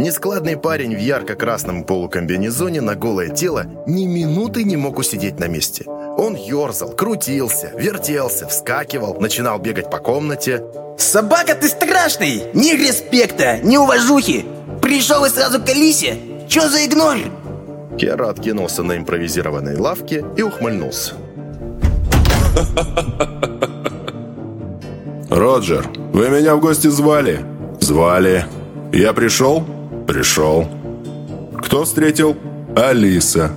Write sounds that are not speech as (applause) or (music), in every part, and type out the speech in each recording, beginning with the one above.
Нескладный парень в ярко-красном полукомбинезоне на голое тело ни минуты не мог усидеть на месте. Он ерзал, крутился, вертелся, вскакивал, начинал бегать по комнате. Собака ты страшный! Ни респекта, ни уважухи! Пришел и сразу к Алисе? Че за игнор? Кера откинулся на импровизированной лавке и ухмыльнулся. «Роджер, вы меня в гости звали?» «Звали. Я пришел?» «Пришел». «Кто встретил?» «Алиса».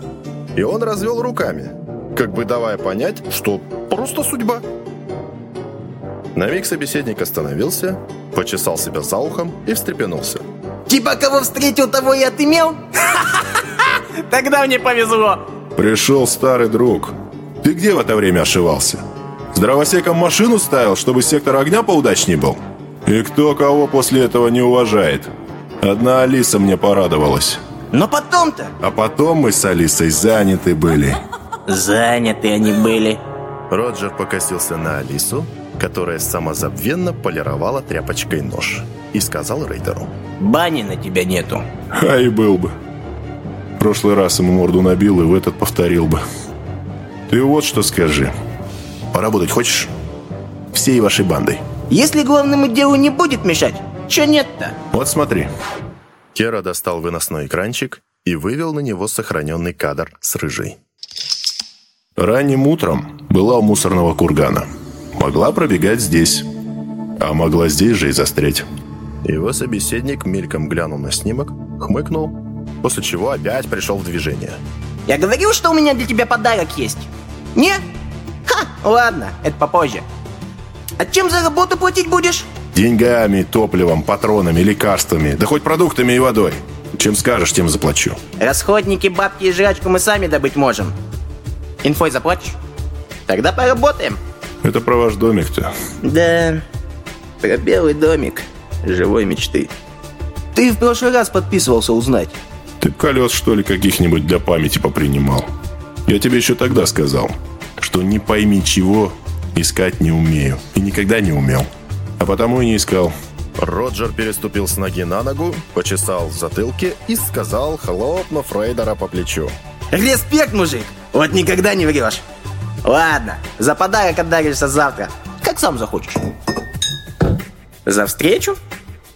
И он развел руками, как бы давая понять, что просто судьба. На миг собеседник остановился, почесал себя за ухом и встрепенулся. Типа кого встретил, того и отымел? (laughs) Тогда мне повезло. Пришел старый друг. Ты где в это время ошивался? С дровосеком машину ставил, чтобы сектор огня поудачней был? И кто кого после этого не уважает? Одна Алиса мне порадовалась. Но потом-то... А потом мы с Алисой заняты были. Заняты они были. Роджер покосился на Алису, которая самозабвенно полировала тряпочкой нож, и сказал рейдеру. Бани на тебя нету. А и был бы. В прошлый раз ему морду набил, и в этот повторил бы. Ты вот что скажи. Поработать хочешь? Всей вашей бандой. Если главному делу не будет мешать, чё нет-то? Вот смотри. Кера достал выносной экранчик и вывел на него сохраненный кадр с рыжей. Ранним утром была у мусорного кургана. Могла пробегать здесь. А могла здесь же и застрять. Его собеседник мельком глянул на снимок, хмыкнул, после чего опять пришел в движение. Я говорил, что у меня для тебя подарок есть. Не? Ха, ладно, это попозже. А чем за работу платить будешь? Деньгами, топливом, патронами, лекарствами, да хоть продуктами и водой. Чем скажешь, тем заплачу. Расходники, бабки и жрачку мы сами добыть можем. Инфой заплатишь? Тогда поработаем. Это про ваш домик-то. Да, про белый домик живой мечты. Ты в прошлый раз подписывался узнать. Ты колес, что ли, каких-нибудь для памяти попринимал? Я тебе еще тогда сказал, что не пойми чего искать не умею. И никогда не умел. А потому и не искал. Роджер переступил с ноги на ногу, почесал в затылке и сказал, хлопнув Рейдера по плечу. Респект, мужик! Вот никогда не врешь. Ладно, за подарок отдаришься завтра, как сам захочешь. За встречу?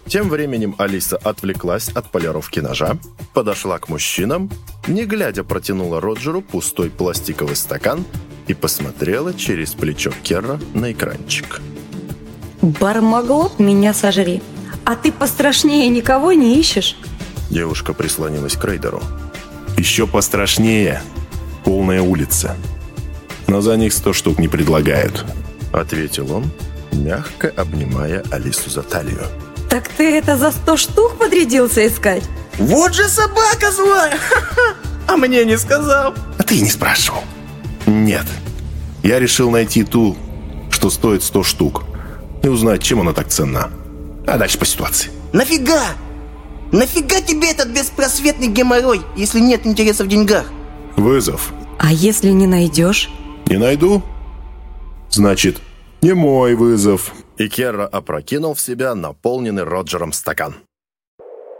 Тем временем Алиса отвлеклась от полировки ножа, подошла к мужчинам, не глядя протянула Роджеру пустой пластиковый стакан и посмотрела через плечо Керра на экранчик. Бармаглот, меня сожри. А ты пострашнее никого не ищешь? Девушка прислонилась к Рейдеру. Еще пострашнее. Полная улица. Но за них сто штук не предлагают. Ответил он, мягко обнимая Алису за талию. Так ты это за сто штук подрядился искать? Вот же собака злая! А мне не сказал. А ты и не спрашивал. Нет. Я решил найти ту, что стоит сто штук. И узнать, чем она так ценна. А дальше по ситуации. Нафига? Нафига тебе этот беспросветный геморрой, если нет интереса в деньгах? Вызов. А если не найдешь? Не найду? Значит, не мой вызов. И Керра опрокинул в себя наполненный Роджером стакан.